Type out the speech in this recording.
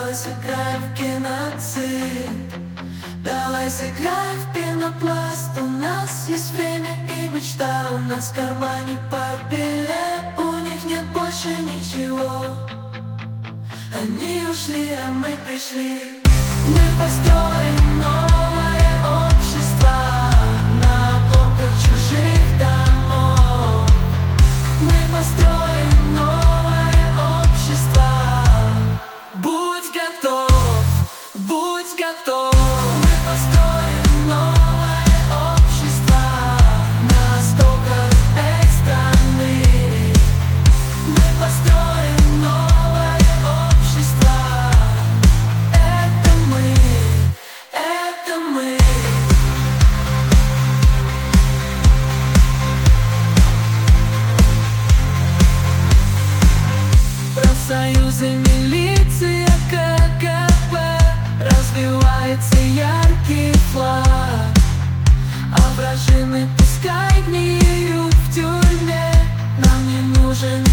Давай сыграем в геноцид. Давай сыграем в пенопласт. У нас есть время и мечта. У нас в кармане по У них нет больше ничего. Они ушли, а мы пришли. Мы построим светится яркий флаг. А вражины пускай гниют в тюрьме. Нам не нужен